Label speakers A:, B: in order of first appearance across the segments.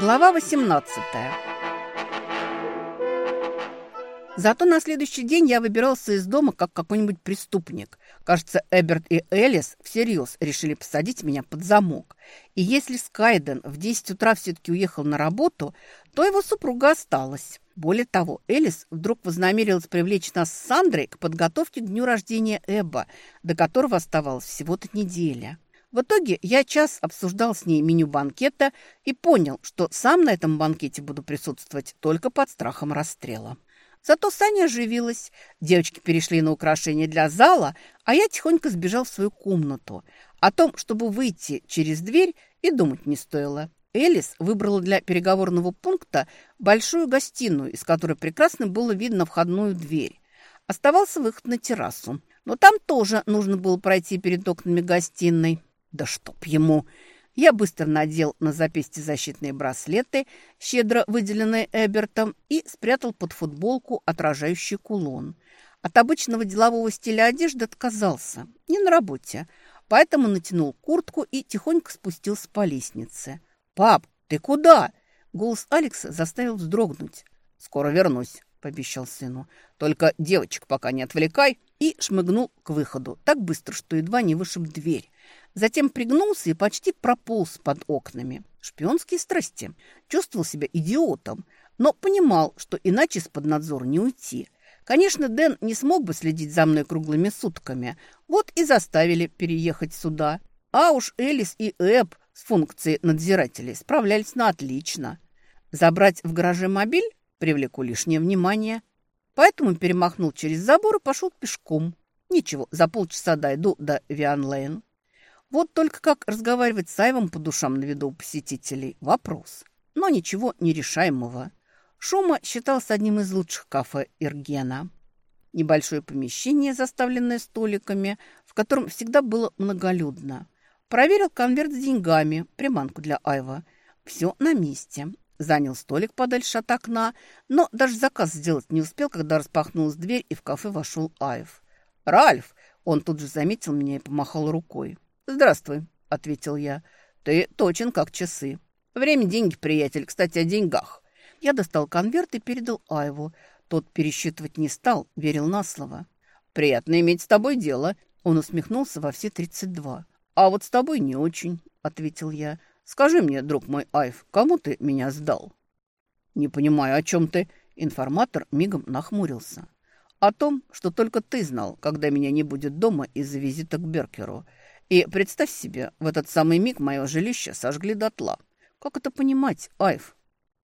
A: Глава 18 Зато на следующий день я выбирался из дома как какой-нибудь преступник. Кажется, Эберт и Элис всерьез решили посадить меня под замок. И если Скайден в 10 утра все-таки уехал на работу, то его супруга осталась. Более того, Элис вдруг вознамерилась привлечь нас с Сандрой к подготовке к дню рождения Эбба, до которого оставалась всего-то неделя. В итоге я час обсуждал с ней меню банкета и понял, что сам на этом банкете буду присутствовать только под страхом расстрела. Зато Саня оживилась. Девочки перешли на украшения для зала, а я тихонько сбежал в свою комнату. О том, чтобы выйти через дверь, и думать не стоило. Элис выбрала для переговорного пункта большую гостиную, из которой прекрасно было видно входную дверь. Оставался выход на террасу. Но там тоже нужно было пройти перед окнами гостиной. Да чтоб ему! Я быстро надел на запястье защитные браслеты, щедро выделенные Эбертом, и спрятал под футболку отражающий кулон. От обычного делового стиля одежды отказался. Не на работе. Поэтому натянул куртку и тихонько спустился по лестнице. «Пап, ты куда?» Голос Алекса заставил вздрогнуть. «Скоро вернусь», — пообещал сыну. «Только девочек пока не отвлекай». И шмыгнул к выходу так быстро, что едва не вышиб дверь. Затем пригнулся и почти прополз под окнами. Шпионские страсти. Чувствовал себя идиотом, но понимал, что иначе с-под надзора не уйти. Конечно, Дэн не смог бы следить за мной круглыми сутками. Вот и заставили переехать сюда. А уж Элис и Эб с функцией надзирателей справлялись на отлично. Забрать в гараже мобиль привлеку лишнее внимание. Поэтому перемахнул через забор и пошел пешком. Ничего, за полчаса дойду до Виан-Лейн. Вот только как разговаривать с Айвом по душам на виду у посетителей – вопрос. Но ничего нерешаемого. Шума считался одним из лучших кафе Иргена. Небольшое помещение, заставленное столиками, в котором всегда было многолюдно. Проверил конверт с деньгами, приманку для Айва. Все на месте. Занял столик подальше от окна, но даже заказ сделать не успел, когда распахнулась дверь, и в кафе вошел Айв. «Ральф!» Он тут же заметил меня и помахал рукой. «Здравствуй», — ответил я. «Ты точен, как часы. Время – деньги, приятель. Кстати, о деньгах». Я достал конверт и передал Айву. Тот пересчитывать не стал, верил на слово. «Приятно иметь с тобой дело», — он усмехнулся во все тридцать два. «А вот с тобой не очень», — ответил я. «Скажи мне, друг мой Айв, кому ты меня сдал?» «Не понимаю, о чем ты?» Информатор мигом нахмурился. «О том, что только ты знал, когда меня не будет дома из-за визита к Беркеру. И представь себе, в этот самый миг мое жилище сожгли дотла. Как это понимать, Айв?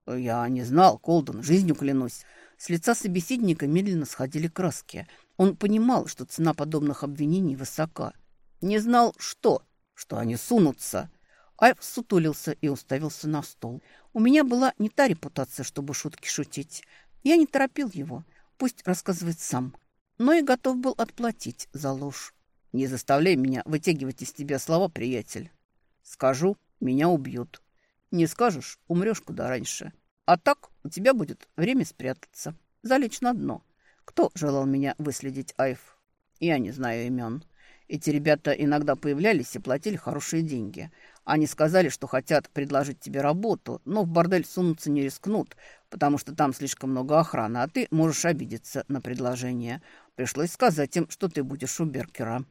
A: Я не знал, Колдон, жизнью клянусь. С лица собеседника медленно сходили краски. Он понимал, что цена подобных обвинений высока. Не знал, что, что они сунутся. Айв сутулился и уставился на стол. У меня была не та репутация, чтобы шутки шутить. Я не торопил его. Пусть рассказывает сам. Но и готов был отплатить за ложь. Не заставляй меня вытягивать из тебя слова, приятель. Скажу, меня убьют. Не скажешь, умрешь куда раньше. А так у тебя будет время спрятаться, залечь на дно. Кто желал меня выследить, Айф? Я не знаю имен. Эти ребята иногда появлялись и платили хорошие деньги. Они сказали, что хотят предложить тебе работу, но в бордель сунуться не рискнут, потому что там слишком много охраны, а ты можешь обидеться на предложение. Пришлось сказать им, что ты будешь у Беркера.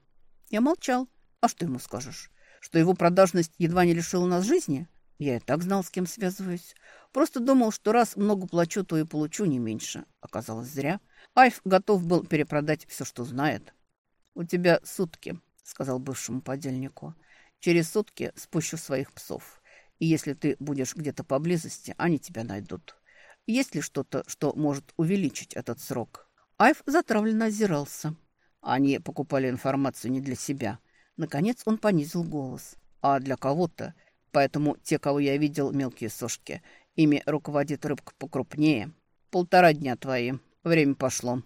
A: Я молчал. А что ему скажешь? Что его продажность едва не лишила нас жизни? Я и так знал, с кем связываюсь. Просто думал, что раз много плачу, то и получу не меньше. Оказалось, зря. Айф готов был перепродать все, что знает. «У тебя сутки», — сказал бывшему подельнику. «Через сутки спущу своих псов. И если ты будешь где-то поблизости, они тебя найдут. Есть ли что-то, что может увеличить этот срок?» Айф затравленно озирался. Они покупали информацию не для себя. Наконец он понизил голос. А для кого-то. Поэтому те, кого я видел, мелкие сошки. Ими руководит рыбка покрупнее. Полтора дня твои. Время пошло.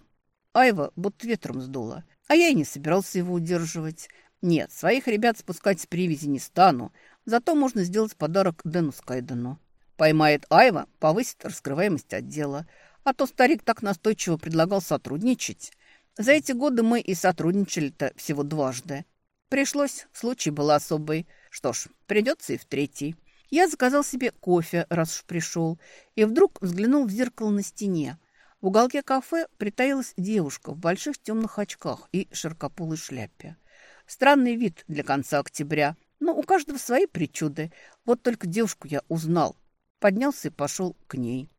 A: Айва будто ветром сдуло. А я и не собирался его удерживать. Нет, своих ребят спускать с привязи не стану. Зато можно сделать подарок Дэну Скайдену. Поймает Айва, повысит раскрываемость отдела. А то старик так настойчиво предлагал сотрудничать. За эти годы мы и сотрудничали-то всего дважды. Пришлось, случай был особый. Что ж, придется и в третий. Я заказал себе кофе, раз уж пришел, и вдруг взглянул в зеркало на стене. В уголке кафе притаилась девушка в больших темных очках и широкополой шляпе. Странный вид для конца октября, но у каждого свои причуды. Вот только девушку я узнал. Поднялся и пошел к ней.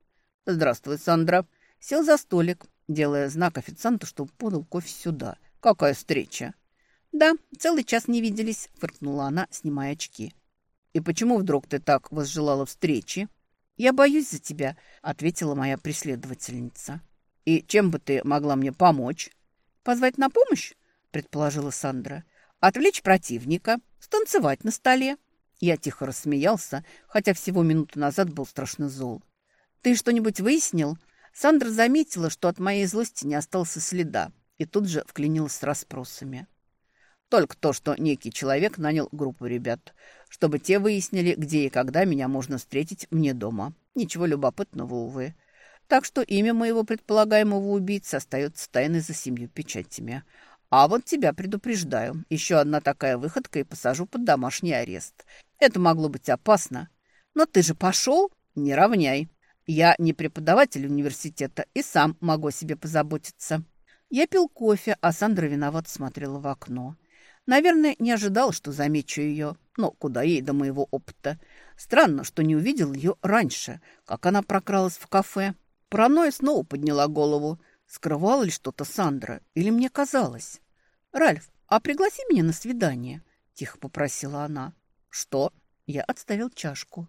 A: «Здравствуй, Сандра». Сел за столик, делая знак официанту, чтобы подал кофе сюда. «Какая встреча?» «Да, целый час не виделись», — фыркнула она, снимая очки. «И почему вдруг ты так возжелала встречи?» «Я боюсь за тебя», — ответила моя преследовательница. «И чем бы ты могла мне помочь?» «Позвать на помощь?» — предположила Сандра. «Отвлечь противника, станцевать на столе». Я тихо рассмеялся, хотя всего минуту назад был страшно зол. «Ты что-нибудь выяснил?» Сандра заметила, что от моей злости не осталось следа, и тут же вклинилась с расспросами. Только то, что некий человек нанял группу ребят, чтобы те выяснили, где и когда меня можно встретить мне дома. Ничего любопытного, увы. Так что имя моего предполагаемого убийцы остается тайной за семью печатями. А вот тебя предупреждаю. Еще одна такая выходка и посажу под домашний арест. Это могло быть опасно. Но ты же пошел? Не равняй. Я не преподаватель университета и сам могу о себе позаботиться. Я пил кофе, а Сандра виноват смотрела в окно. Наверное, не ожидал, что замечу ее. Но куда ей до моего опыта? Странно, что не увидел ее раньше, как она прокралась в кафе. Паранойя снова подняла голову. Скрывала ли что-то Сандра? Или мне казалось? «Ральф, а пригласи меня на свидание», – тихо попросила она. «Что?» – я отставил чашку.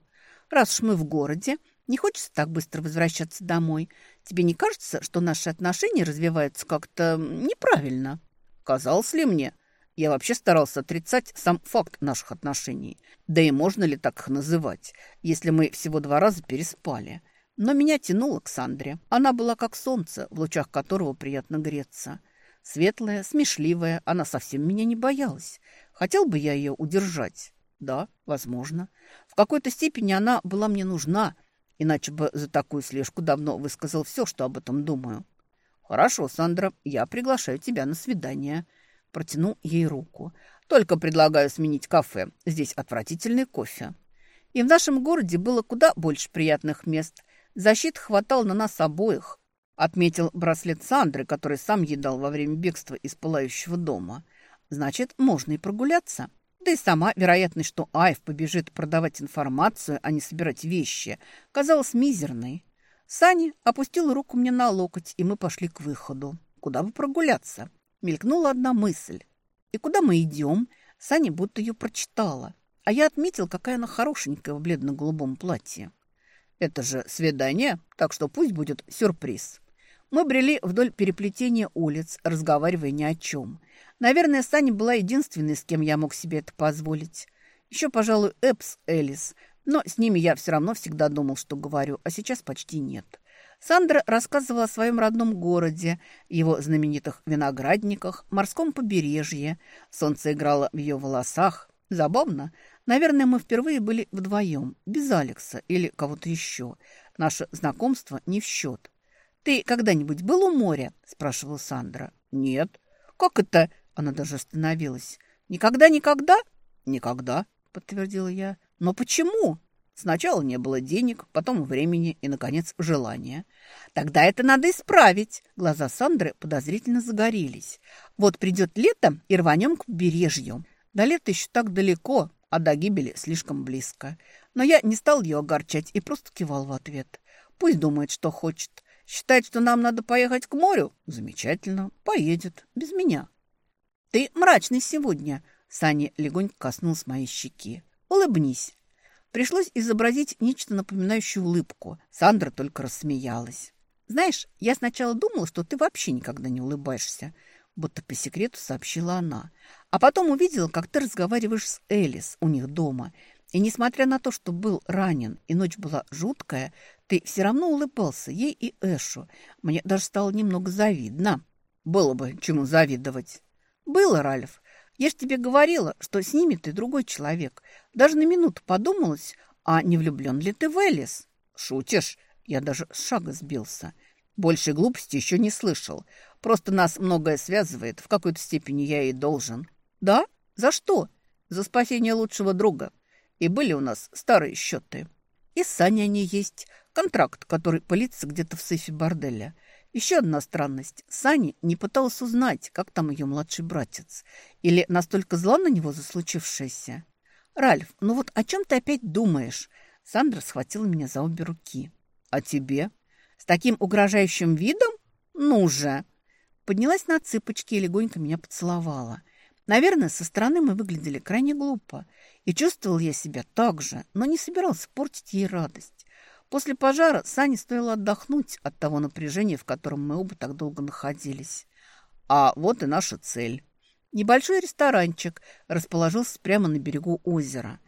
A: «Раз уж мы в городе, не хочется так быстро возвращаться домой. Тебе не кажется, что наши отношения развиваются как-то неправильно?» «Казалось ли мне?» Я вообще старался отрицать сам факт наших отношений. Да и можно ли так их называть, если мы всего два раза переспали? Но меня тянуло к Сандре. Она была как солнце, в лучах которого приятно греться. Светлая, смешливая, она совсем меня не боялась. Хотел бы я ее удержать? Да, возможно. В какой-то степени она была мне нужна, иначе бы за такую слежку давно высказал все, что об этом думаю. «Хорошо, Сандра, я приглашаю тебя на свидание», Протянул ей руку. «Только предлагаю сменить кафе. Здесь отвратительный кофе». И в нашем городе было куда больше приятных мест. Защит хватал на нас обоих. Отметил браслет Сандры, который сам едал во время бегства из пылающего дома. Значит, можно и прогуляться. Да и сама вероятность, что Айв побежит продавать информацию, а не собирать вещи, казалась мизерной. Сани опустил руку мне на локоть, и мы пошли к выходу. Куда бы прогуляться? мелькнула одна мысль. И куда мы идем? Саня будто ее прочитала. А я отметил, какая она хорошенькая в бледно-голубом платье. Это же свидание, так что пусть будет сюрприз. Мы брели вдоль переплетения улиц, разговаривая ни о чем. Наверное, Саня была единственной, с кем я мог себе это позволить. Еще, пожалуй, Эпс Элис, но с ними я все равно всегда думал, что говорю, а сейчас почти нет. Сандра рассказывала о своем родном городе, его знаменитых виноградниках, морском побережье. Солнце играло в ее волосах. Забавно. Наверное, мы впервые были вдвоем, без Алекса или кого-то еще. Наше знакомство не в счет. «Ты когда-нибудь был у моря?» – спрашивала Сандра. «Нет». «Как это?» – она даже остановилась. «Никогда-никогда?» «Никогда», – подтвердила я. «Но почему?» Сначала не было денег, потом времени и, наконец, желания. Тогда это надо исправить. Глаза Сандры подозрительно загорелись. Вот придет лето и рванем к побережью. До лета еще так далеко, а до гибели слишком близко. Но я не стал ее огорчать и просто кивал в ответ. Пусть думает, что хочет. Считает, что нам надо поехать к морю? Замечательно. Поедет. Без меня. Ты мрачный сегодня. Саня легонько коснулась моей щеки. Улыбнись. Пришлось изобразить нечто напоминающее улыбку. Сандра только рассмеялась. «Знаешь, я сначала думала, что ты вообще никогда не улыбаешься», будто по секрету сообщила она. «А потом увидела, как ты разговариваешь с Элис у них дома. И несмотря на то, что был ранен и ночь была жуткая, ты все равно улыбался ей и Эшу. Мне даже стало немного завидно. Было бы чему завидовать». «Было, Ральф. Я ж тебе говорила, что с ними ты другой человек. Даже на минуту подумалась, а не влюблен ли ты в Элис? Шутишь? Я даже с шага сбился. Больше глупости еще не слышал. Просто нас многое связывает. В какой-то степени я и должен. Да? За что? За спасение лучшего друга. И были у нас старые счеты. И с Саней они есть. Контракт, который пылится где-то в сейфе борделя. Еще одна странность. Сани не пыталась узнать, как там ее младший братец. Или настолько зла на него за случившееся. «Ральф, ну вот о чем ты опять думаешь?» Сандра схватила меня за обе руки. «А тебе?» «С таким угрожающим видом? Ну же!» Поднялась на цыпочки и легонько меня поцеловала. Наверное, со стороны мы выглядели крайне глупо. И чувствовал я себя так же, но не собирался портить ей радость. После пожара Сане стоило отдохнуть от того напряжения, в котором мы оба так долго находились. А вот и наша цель. Небольшой ресторанчик расположился прямо на берегу озера.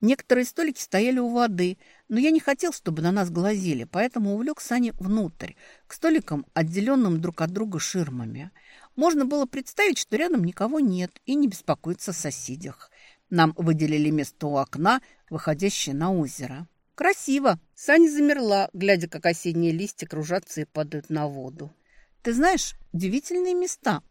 A: Некоторые столики стояли у воды, но я не хотел, чтобы на нас глазели, поэтому увлек Сани внутрь, к столикам, отделенным друг от друга ширмами. Можно было представить, что рядом никого нет, и не беспокоиться о соседях. Нам выделили место у окна, выходящее на озеро. Красиво. Саня замерла, глядя, как осенние листья кружатся и падают на воду. Ты знаешь, удивительные места.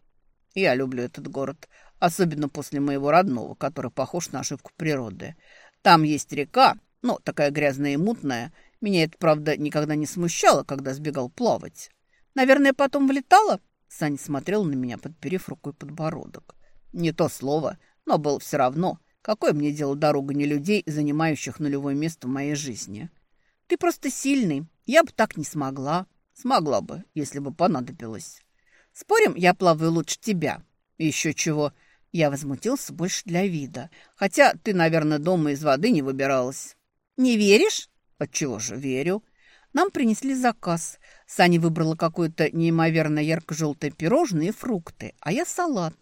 A: Я люблю этот город, особенно после моего родного, который похож на ошибку природы. Там есть река, но такая грязная и мутная. Меня это, правда, никогда не смущало, когда сбегал плавать. Наверное, потом влетала? Саня смотрел на меня, подперев рукой подбородок. Не то слово, но было все равно – Какое мне дело дорога не людей, занимающих нулевое место в моей жизни? Ты просто сильный. Я бы так не смогла. Смогла бы, если бы понадобилось. Спорим, я плаваю лучше тебя. еще чего. Я возмутился больше для вида. Хотя ты, наверное, дома из воды не выбиралась. Не веришь? Отчего же верю. Нам принесли заказ. Саня выбрала какое-то неимоверно ярко-желтое пирожное и фрукты, а я салат.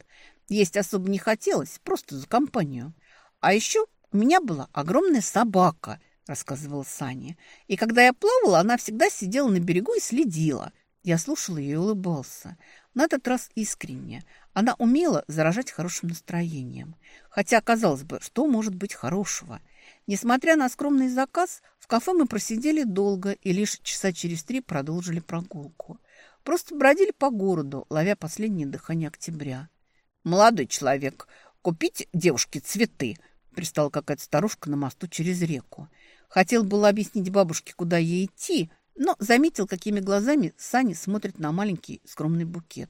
A: Есть особо не хотелось, просто за компанию. А еще у меня была огромная собака, рассказывала Саня. И когда я плавала, она всегда сидела на берегу и следила. Я слушала ее и улыбался. На этот раз искренне. Она умела заражать хорошим настроением. Хотя, казалось бы, что может быть хорошего? Несмотря на скромный заказ, в кафе мы просидели долго и лишь часа через три продолжили прогулку. Просто бродили по городу, ловя последнее дыхание октября. «Молодой человек, купить девушке цветы», пристала какая-то старушка на мосту через реку. Хотел было объяснить бабушке, куда ей идти, но заметил, какими глазами Саня смотрит на маленький скромный букет.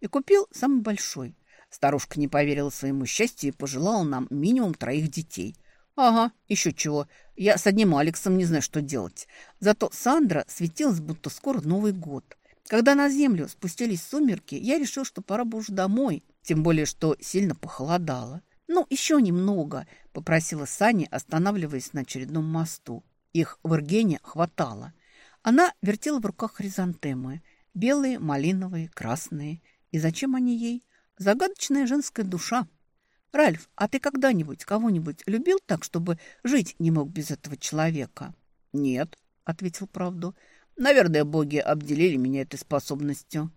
A: И купил самый большой. Старушка не поверила своему счастью и пожелала нам минимум троих детей. Ага, еще чего. Я с одним Алексом не знаю, что делать. Зато Сандра светилась, будто скоро Новый год. Когда на землю спустились сумерки, я решил, что пора бы уже домой, тем более, что сильно похолодало. «Ну, еще немного», – попросила Саня, останавливаясь на очередном мосту. Их в Иргене хватало. Она вертела в руках хризантемы. Белые, малиновые, красные. И зачем они ей? Загадочная женская душа. «Ральф, а ты когда-нибудь кого-нибудь любил так, чтобы жить не мог без этого человека?» «Нет», — ответил правду. «Наверное, боги обделили меня этой способностью».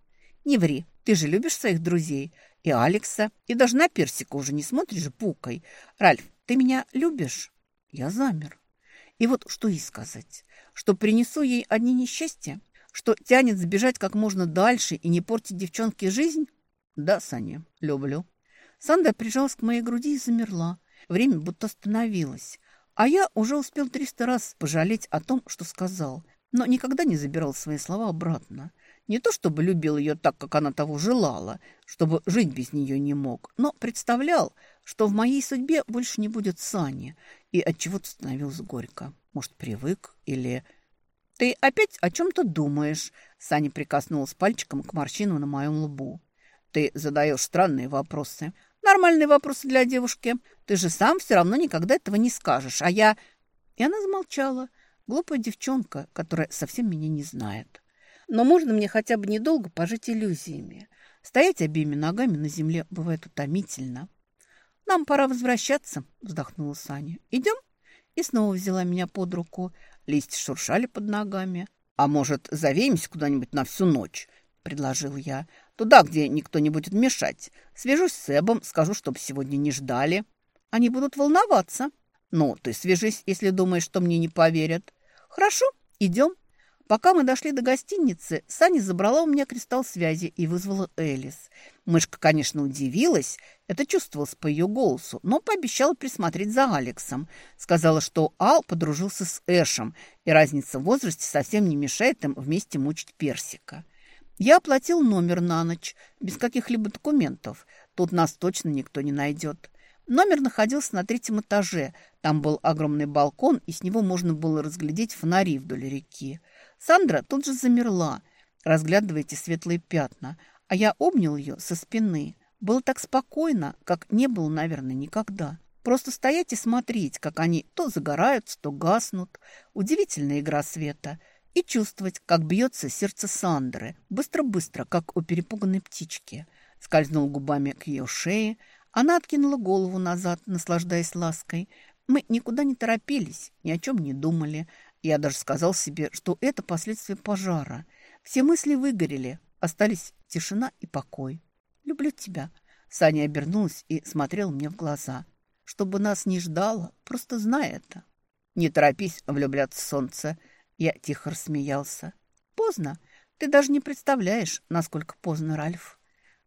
A: «Не ври, ты же любишь своих друзей и Алекса, и даже на персика уже не смотришь букой. Ральф, ты меня любишь?» Я замер. И вот что ей сказать? Что принесу ей одни несчастья? Что тянет сбежать как можно дальше и не портить девчонке жизнь? Да, Саня, люблю. Санда прижалась к моей груди и замерла. Время будто остановилось. А я уже успел триста раз пожалеть о том, что сказал, но никогда не забирал свои слова обратно. Не то чтобы любил ее так, как она того желала, чтобы жить без нее не мог, но представлял, что в моей судьбе больше не будет Сани, и от чего то становился горько. Может, привык или... «Ты опять о чем-то думаешь?» Саня прикоснулась пальчиком к морщину на моем лбу. «Ты задаешь странные вопросы. Нормальные вопросы для девушки. Ты же сам все равно никогда этого не скажешь, а я...» И она замолчала. Глупая девчонка, которая совсем меня не знает. Но можно мне хотя бы недолго пожить иллюзиями. Стоять обеими ногами на земле бывает утомительно. «Нам пора возвращаться», – вздохнула Саня. «Идем?» И снова взяла меня под руку. Листья шуршали под ногами. «А может, завеемся куда-нибудь на всю ночь?» – предложил я. «Туда, где никто не будет мешать. Свяжусь с Эбом, скажу, чтобы сегодня не ждали. Они будут волноваться». «Ну, ты свяжись, если думаешь, что мне не поверят». «Хорошо, идем». Пока мы дошли до гостиницы, Саня забрала у меня кристалл связи и вызвала Элис. Мышка, конечно, удивилась, это чувствовалось по ее голосу, но пообещала присмотреть за Алексом. Сказала, что Ал подружился с Эшем, и разница в возрасте совсем не мешает им вместе мучить персика. Я оплатил номер на ночь, без каких-либо документов. Тут нас точно никто не найдет. Номер находился на третьем этаже. Там был огромный балкон, и с него можно было разглядеть фонари вдоль реки. Сандра тут же замерла, разглядывая эти светлые пятна, а я обнял ее со спины. Было так спокойно, как не было, наверное, никогда. Просто стоять и смотреть, как они то загораются, то гаснут. Удивительная игра света. И чувствовать, как бьется сердце Сандры, быстро-быстро, как у перепуганной птички. Скользнул губами к ее шее, она откинула голову назад, наслаждаясь лаской. Мы никуда не торопились, ни о чем не думали. Я даже сказал себе, что это последствия пожара. Все мысли выгорели, остались тишина и покой. «Люблю тебя». Саня обернулась и смотрел мне в глаза. «Чтобы нас не ждало, просто знай это». «Не торопись влюбляться в солнце». Я тихо рассмеялся. «Поздно. Ты даже не представляешь, насколько поздно, Ральф».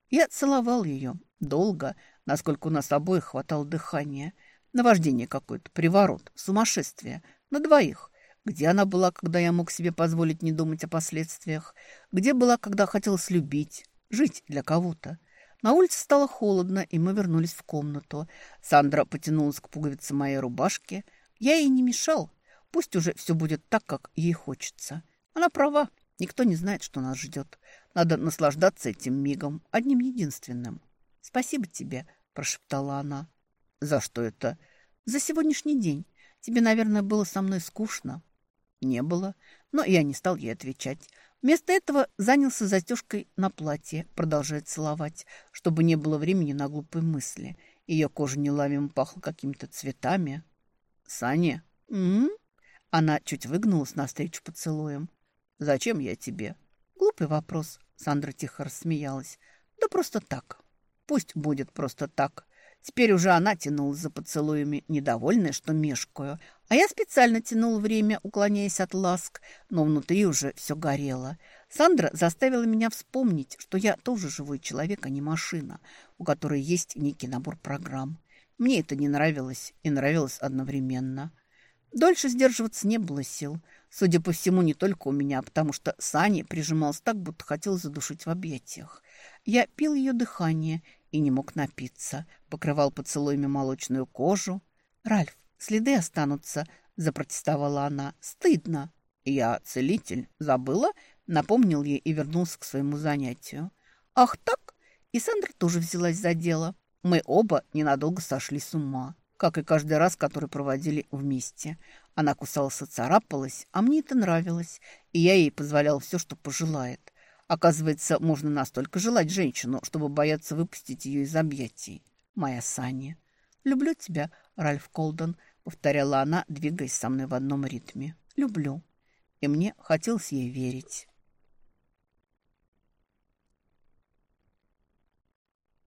A: Я целовал ее долго, насколько у нас обоих хватало дыхания. Наваждение какое-то, приворот, сумасшествие. На двоих. Где она была, когда я мог себе позволить не думать о последствиях? Где была, когда хотелось любить, жить для кого-то? На улице стало холодно, и мы вернулись в комнату. Сандра потянулась к пуговице моей рубашки. Я ей не мешал. Пусть уже все будет так, как ей хочется. Она права. Никто не знает, что нас ждет. Надо наслаждаться этим мигом, одним единственным. Спасибо тебе, прошептала она. «За что это?» «За сегодняшний день. Тебе, наверное, было со мной скучно». «Не было». Но я не стал ей отвечать. Вместо этого занялся застежкой на платье, продолжая целовать, чтобы не было времени на глупые мысли. Ее кожа неловимо пахла какими-то цветами. «Саня?» «М -м Она чуть выгнулась навстречу поцелуем. «Зачем я тебе?» «Глупый вопрос», — Сандра тихо рассмеялась. «Да просто так». «Пусть будет просто так». Теперь уже она тянулась за поцелуями, недовольная, что мешкаю. А я специально тянул время, уклоняясь от ласк, но внутри уже все горело. Сандра заставила меня вспомнить, что я тоже живой человек, а не машина, у которой есть некий набор программ. Мне это не нравилось и нравилось одновременно. Дольше сдерживаться не было сил. Судя по всему, не только у меня, потому что Саня прижимался так, будто хотел задушить в объятиях. Я пил ее дыхание и не мог напиться. Покрывал поцелуями молочную кожу. «Ральф, следы останутся», – запротестовала она. «Стыдно». «Я целитель. Забыла?» – напомнил ей и вернулся к своему занятию. «Ах так?» И Сандра тоже взялась за дело. Мы оба ненадолго сошли с ума, как и каждый раз, который проводили вместе. Она кусалась и царапалась, а мне это нравилось, и я ей позволял все, что пожелает. Оказывается, можно настолько желать женщину, чтобы бояться выпустить ее из объятий. Моя Саня. «Люблю тебя, Ральф Колден», — повторяла она, двигаясь со мной в одном ритме. «Люблю». И мне хотелось ей верить.